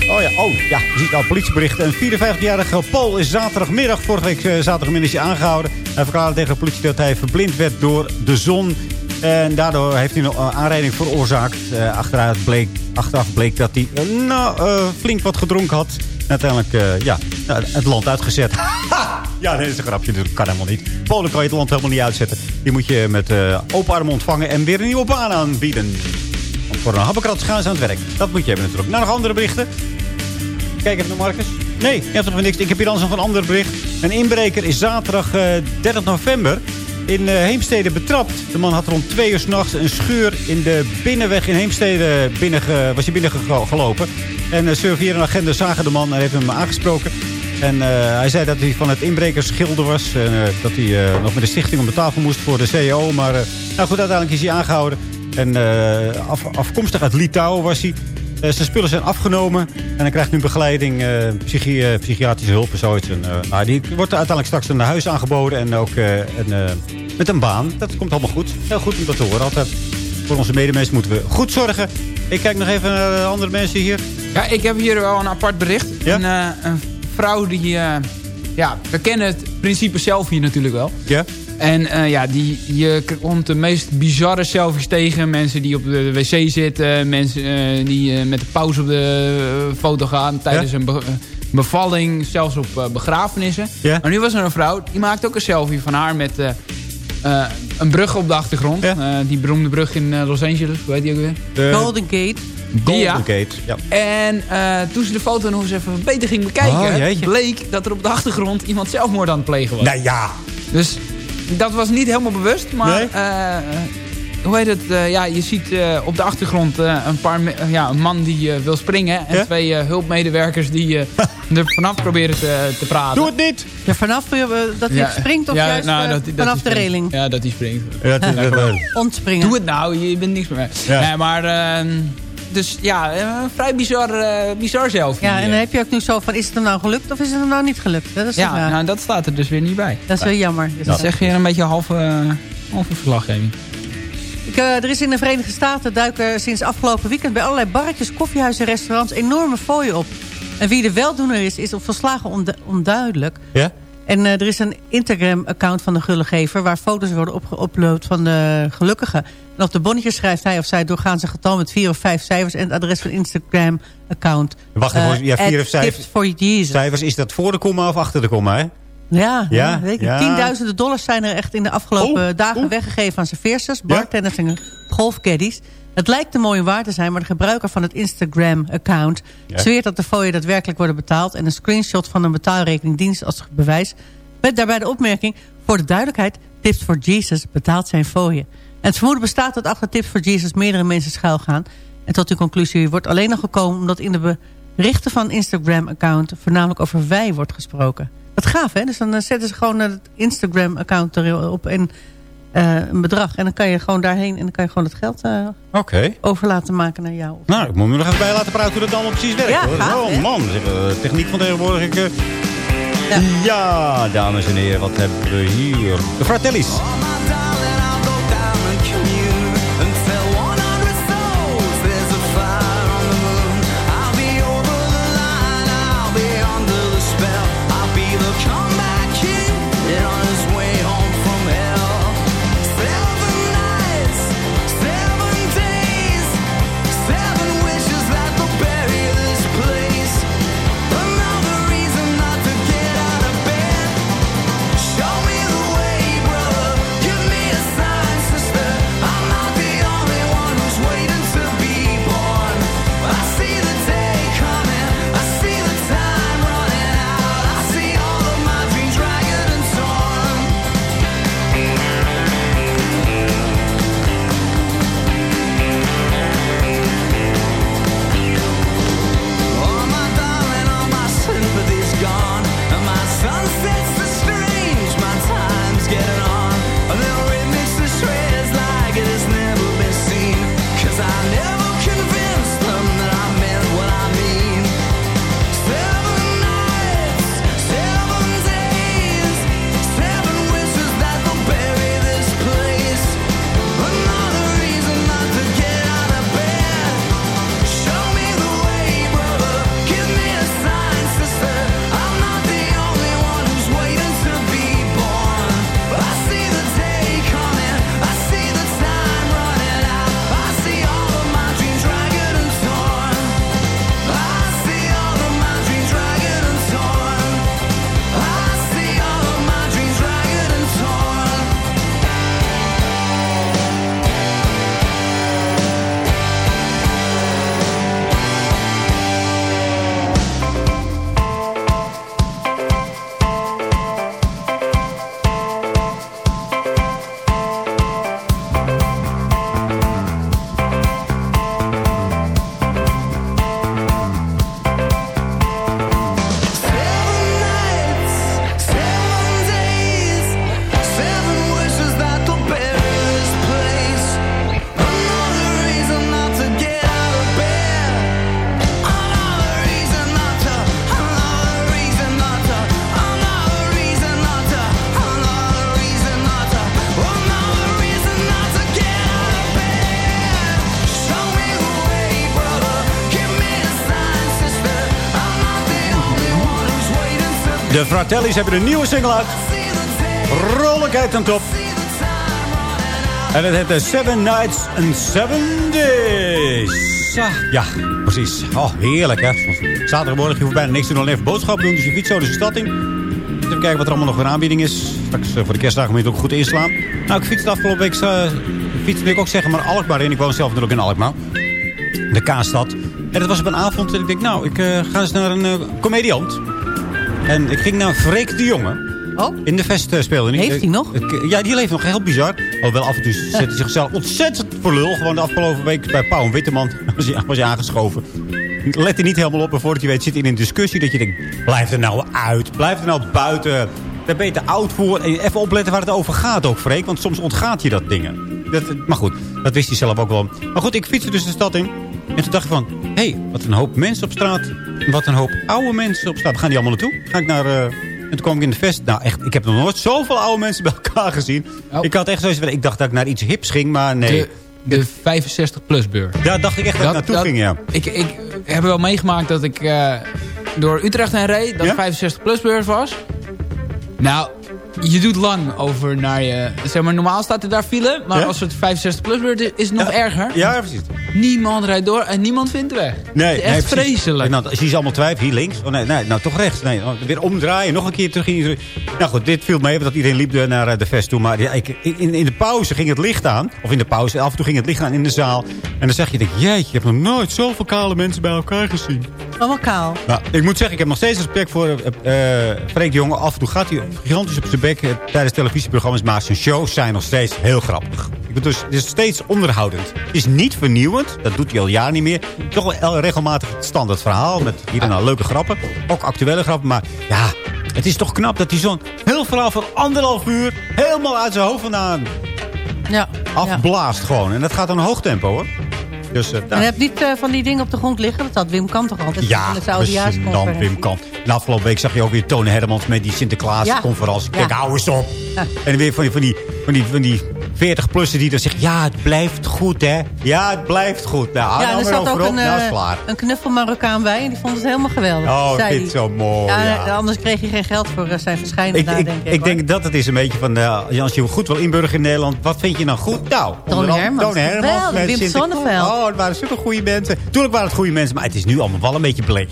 Oh ja, oh ja, je ziet al politieberichten. Een 54-jarige Pool is zaterdagmiddag, vorige week eh, zaterdagmiddag aangehouden. Hij verklaarde tegen de politie dat hij verblind werd door de zon. En daardoor heeft hij een eh, aanrijding veroorzaakt. Achteraf, bleek, achteraf bleek dat hij nou, flink wat gedronken had. Uiteindelijk ja, nou, het land uitgezet. Ja, dat is een grapje. Dat kan helemaal niet. Polen kan je het land helemaal niet uitzetten. Die moet je met open armen ontvangen en weer een nieuwe baan aanbieden. Voor een habbekrat gaan ze aan het werk. Dat moet je hebben natuurlijk. Nou, nog andere berichten. Kijk even naar Marcus. Nee, je hebt nog niks. Ik heb hier anders nog een ander bericht. Een inbreker is zaterdag eh 30 november in eh, Heemstede betrapt. De man had rond twee uur s'nachts een scheur in de binnenweg in Heemstede binnenge, was hij binnengelopen. En uh, surveillerende agenten zagen de man en heeft hem aangesproken. En eh, hij zei dat hij van het inbrekersschilder was. En eh, dat hij eh, nog met de stichting om de tafel moest voor de CEO. Maar eh, nou goed, uiteindelijk is hij aangehouden. En eh, af, afkomstig uit Litouwen was hij. Eh, zijn spullen zijn afgenomen. En hij krijgt nu begeleiding, eh, psychi- psychiatrische hulp en zoiets. En, nou, die wordt uiteindelijk straks een huis aangeboden. En ook een, met een baan. Dat komt allemaal goed. Heel goed om dat te horen altijd. Voor onze medemensen moeten we goed zorgen. Ik kijk nog even naar de andere mensen hier. Ja, ik heb hier wel een apart bericht. Een, een vrouw die... ja, we kennen het principe selfie natuurlijk wel. Ja. En eh, ja, die, je komt de meest bizarre selfies tegen. Mensen die op de wc zitten. Mensen eh, die eh, met de pauze op de foto gaan tijdens een be- bevalling. Zelfs op begrafenissen. Ja. Maar nu was er een vrouw, die maakte ook een selfie van haar met eh, eh, een brug op de achtergrond. Eh, die beroemde brug in Los Angeles, hoe heet die ook weer? De Golden Gate. Ja. Golden Gate. Ja. En eh, toen ze de foto nog eens even beter ging bekijken... Oh, bleek dat er op de achtergrond iemand zelfmoord aan het plegen was. Nou ja. Dus dat was niet helemaal bewust, maar... Nee? eh, hoe heet het? eh, ja, je ziet eh, op de achtergrond eh, een, paar ja, een man die wil springen... en Ja? twee eh, hulpmedewerkers die eh, er vanaf proberen te, te praten. Doe het niet! Ja, vanaf dat hij Ja. springt of Ja, juist nou, dat- dat vanaf de springt. reling? Ja, dat hij springt. Ja, dat- dat- dat- Ontspringen. Doe het nou, je bent niks meer. Ja. Nee, maar... eh, dus ja, een vrij bizar, eh, bizar selfie. Ja, en dan heb je ook nu zo van, is het hem nou gelukt of is het hem nou niet gelukt? Dat is, Ja, nou, dat staat er dus weer niet bij. dat is wel jammer. Dus Dat is echt weer een beetje halve, halve verslaggeving. Ik, eh, er is in de Verenigde Staten duiken sinds afgelopen weekend... bij allerlei barretjes, koffiehuizen en restaurants enorme fooien op. En wie de weldoener is, is op volslagen ondu- onduidelijk. Ja? En eh, er is een Instagram-account van de gullegever... waar foto's worden opgeüpload van de gelukkigen. En op de bonnetjes schrijft hij of zij doorgaans een getal met vier of vijf cijfers... en het adres van Instagram-account. Wacht Eh, even, ja, vier of vijf cijfers. Is dat voor de komma of achter de komma, hè? Ja, Ja, ja, weet ik. ja. Tienduizenden dollars zijn er echt in de afgelopen Oh, dagen oh. weggegeven aan serveersters, bartenders en golfcaddies. Het lijkt een mooie waar te zijn, maar de gebruiker van het Instagram-account Ja. zweert dat de fooien daadwerkelijk worden betaald en een screenshot van een betaalrekening dient als bewijs. Met daarbij de opmerking, voor de duidelijkheid, Tips for Jesus betaalt zijn fooien. En het vermoeden bestaat dat achter Tips for Jesus meerdere mensen schuilgaan. En tot die conclusie wordt alleen nog gekomen omdat in de berichten van Instagram-account voornamelijk over wij wordt gesproken. Wat gaaf, hè? Dus dan eh, zetten ze gewoon het Instagram-account erop en eh, een bedrag. En dan kan je gewoon daarheen en dan kan je gewoon het geld eh, Oké. over laten maken naar jou. Nou, ik moet me nog even bij laten praten hoe dat allemaal precies werkt. Ja, hoor. gaaf, oh hè? man, eh, techniek van tegenwoordig. Ik, Ja. ja, dames en heren, wat hebben we hier? De Fratellis. De Fratellis hebben een nieuwe single uit. Rolligheid aan top. En het heet de Seven Nights and Seven Days. Ja, precies. Oh, heerlijk hè. Zaterdagmorgen je hoeft bijna niks te doen. Alleen even boodschap doen. Dus je fiets zo de stad in. Even kijken wat er allemaal nog voor aanbieding is. Straks eh, voor de kerstdagen moet je het ook goed inslaan. Nou, ik fietste de afgelopen week... Uh, fiets wil ik ook zeggen, maar Alkmaar in. Ik woon zelf natuurlijk in Alkmaar. De Kaasstad. En dat was op een avond. En ik denk, nou, ik eh, ga eens naar een eh, comediant. En ik ging naar Freek de Jonge. Oh? In de vest eh, speelde. Leeft hij nog? Ik- ja, die leeft nog. Heel bizar. Hoewel af en toe zet hij zichzelf ontzettend voor lul. Gewoon de afgelopen week bij Pauw en Witteman was hij, was hij aangeschoven. Let er niet helemaal op. En voordat je weet zit hij in een discussie dat je denkt... Blijf er nou uit. Blijf er nou buiten. Daar ben je te oud voor. En even opletten waar het over gaat ook, Freek. Want soms ontgaat je dat dingen. Dat, maar goed, dat wist hij zelf ook wel. Maar goed, ik fietste dus de stad in. En toen dacht ik van... Hé, hey, wat een hoop mensen op straat. Wat een hoop oude mensen op straat. Gaan die allemaal naartoe? Ga ik naar... eh, en toen kwam ik in de vest. Nou, echt, ik heb nog nooit zoveel oude mensen bij elkaar gezien. Ik had echt zoiets van... Ik dacht dat ik naar iets hips ging, maar nee. De, de 65-plus-beur. Daar dacht ik echt dat, ik naartoe ging, ja. Ik, ik heb wel meegemaakt dat ik eh, door Utrecht heen reed. Dat 65-plus-beurs was. Nou, je doet lang over naar je... Zeg maar, normaal staat er daar file. Maar Ja? als het 65-plus-beurs is, is het nog erger. Ja, precies. Niemand rijdt door en niemand vindt de weg. Nee, Het is echt nee, vreselijk. Nou, als je ze allemaal twijfelt, hier links. Oh nee, nee, nou toch rechts. Nee, oh, weer omdraaien, nog een keer terug. in- Nou goed, dit viel mee, want iedereen liep naar eh, de vest toe. Maar ja, ik, in, in de pauze ging het licht aan. Of in de pauze, af en toe ging het licht aan in de zaal. En dan zeg je, denk, jeetje, je hebt nog nooit zoveel kale mensen bij elkaar gezien. Allemaal kaal. Nou, ik moet zeggen, ik heb nog steeds respect voor eh eh, Freek de Jonge. Af en toe gaat hij gigantisch op zijn eh, tijdens televisieprogramma's. Maar zijn shows zijn nog steeds heel grappig. Ik bedoel, dus, het is steeds onderhoudend. Het is niet vernieuwend. Dat doet hij al jaren niet meer. Toch wel el- regelmatig het standaard verhaal. Met hier en daar leuke grappen. Ook actuele grappen. Maar ja, het is toch knap dat hij zo'n heel verhaal van anderhalf uur... helemaal uit zijn hoofd vandaan Ja. afblaast gewoon. En dat gaat aan een hoog tempo hoor. Dus, eh, En nou, je hebt niet eh, van die dingen op de grond liggen. Dat had Wim Kant toch altijd. ja, dan. Wim Kant. De afgelopen week zag je ook weer Tone Hermans met die Sinterklaas-conferentie. Ja. Kijk, Ja. hou eens op. En weer van die, van die, van die, van die 40-plussen die dan zeggen... Ja, het blijft goed, hè. Ja, het blijft goed. Nou, Ja, er zat ook een, Nou is eh, klaar. een knuffel Marokkaan bij. En die vond het helemaal geweldig. Oh, ik zei vind het zo mooi. Ja, ja. Anders kreeg je geen geld voor eh, zijn verschijnen Ik, daar, ik, denk ik. ik denk dat het is een beetje van... eh, als je goed wil inburgeren in Nederland... Wat vind je nou goed? Nou, andere Hermans. Toon Hermans. Wim. Sonneveld. Oh, het waren supergoeie mensen. Tuurlijk waren het goede mensen. Maar het is nu allemaal wel een beetje bleek.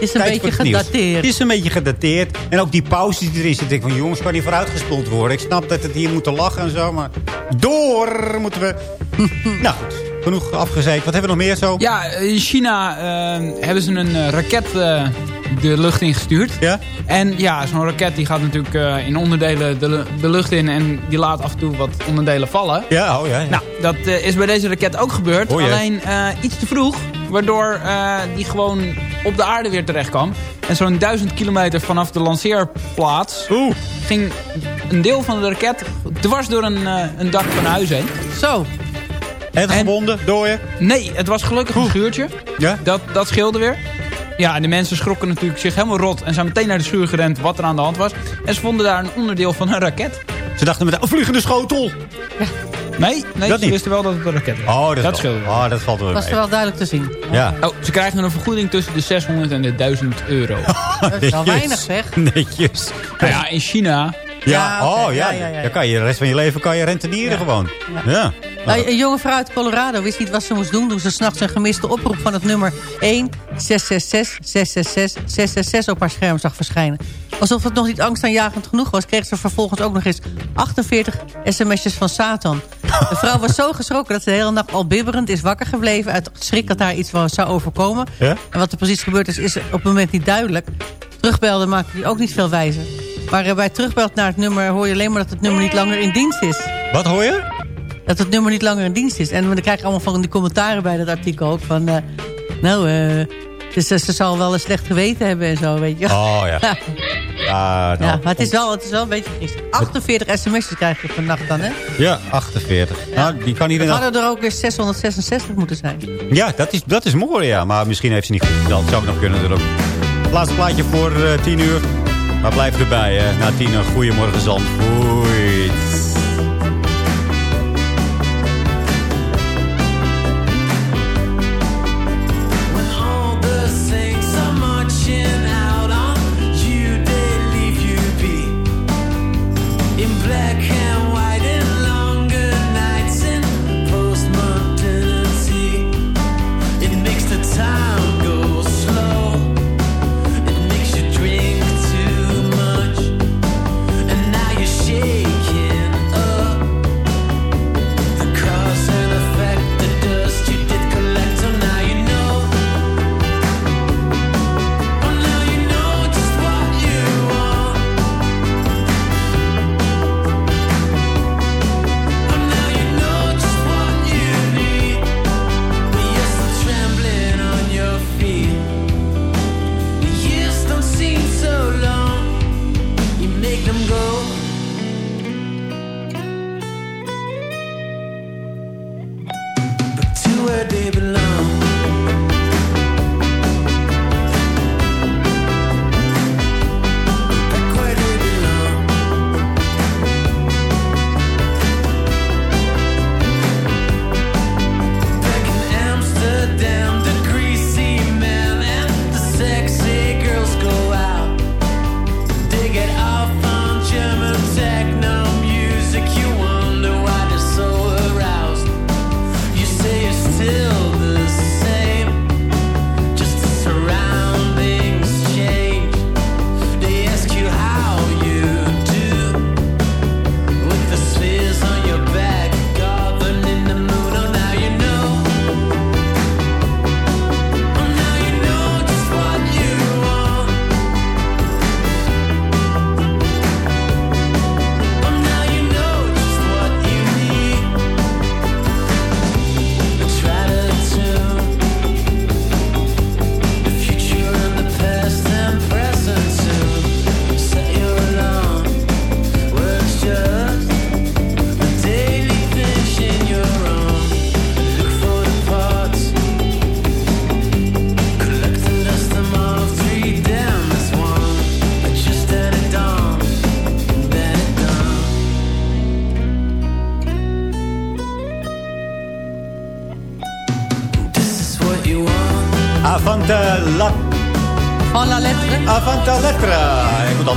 Het is een beetje gedateerd. Het is een beetje gedateerd. En ook die pauze die erin zit. Ik denk van jongens, kan die vooruitgespoeld worden? Ik snap dat het hier moeten lachen en zo. Maar door moeten we. nou goed, genoeg afgezeten. Wat hebben we nog meer zo? Ja, in China eh, hebben ze een eh, raket eh, de lucht ingestuurd. Ja? En ja, zo'n raket die gaat natuurlijk eh, in onderdelen de, de lucht in en die laat af en toe wat onderdelen vallen. Ja, oh ja. ja. Nou, dat is bij deze raket ook gebeurd. Oh alleen eh, iets te vroeg, waardoor eh, die gewoon op de aarde weer terecht kwam. En zo'n duizend kilometer vanaf de lanceerplaats ging een deel van de raket dwars door een, eh, een dak van huis heen. Zo. En gewonden, dooien? Nee, het was gelukkig een schuurtje. Ja? Dat, dat scheelde weer. Ja, en de mensen schrokken natuurlijk zich helemaal rot en zijn meteen naar de schuur gerend wat er aan de hand was. En ze vonden daar een onderdeel van een raket. Ze dachten met een vliegende schotel. Nee, nee Dat ze niet. wisten wel dat het een raket was. Oh, dat, dat wel. scheelde wel. Oh, dat valt wel was er wel duidelijk te zien. Ja. Oh, ze krijgen een vergoeding tussen de 600 en de 1000 euro. Dat is wel weinig zeg. Netjes. nou ja, in China... Ja, oh ja. Ja, ja, ja, Dan kan je de rest van je leven kan je rentenieren gewoon. Ja. Nou, een jonge vrouw uit Colorado wist niet wat ze moest doen... toen ze s'nachts een gemiste oproep van het nummer 1 666 666 666 op haar scherm zag verschijnen. Alsof het nog niet angstaanjagend genoeg was... kreeg ze vervolgens ook nog eens 48 sms'jes van Satan. De vrouw was zo geschrokken dat ze de hele nacht al bibberend is wakker gebleven... uit schrik dat haar iets zou overkomen. Ja? En wat er precies gebeurd is, is op het moment niet duidelijk. Terugbelden maakte die ook niet veel wijzer. Maar eh, bij terugbelt naar het nummer hoor je alleen maar dat het nummer niet langer in dienst is. Wat hoor je? Dat het nummer niet langer in dienst is. En dan krijg je allemaal van die commentaren bij dat artikel ook. Van, eh, nou, dus, ze zal wel een slecht geweten hebben en zo, weet je. Oh ja. ja, Ja, nou, ja, maar het is, wel, het is wel een beetje triest. 48 sms'jes krijg je vannacht dan, hè? Ja, 48. Nou, die kan in hadden er ook weer 666 moeten zijn. Ja, dat is, dat is mooi, ja. Maar misschien heeft ze niet goed geteld. Zou ook nog kunnen natuurlijk. Laatste plaatje voor eh 10 uur. Maar blijf erbij, hè. Na 10 uur, goedemorgen Zandvoort.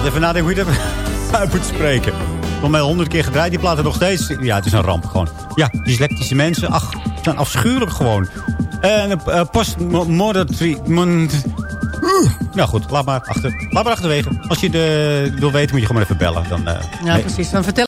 altijd even nadenken hoe je dat uit moet spreken. Voor mij honderd keer gedraaid, die platen nog steeds. Ja, het is een ramp gewoon. Ja, dyslectische mensen, ach, zijn afschuwelijk gewoon. En uh. Nou goed, laat maar, achter, laat maar achterwege. Als je de, wil weten, moet je gewoon even bellen. Dan, eh, ja, precies. Dan vertel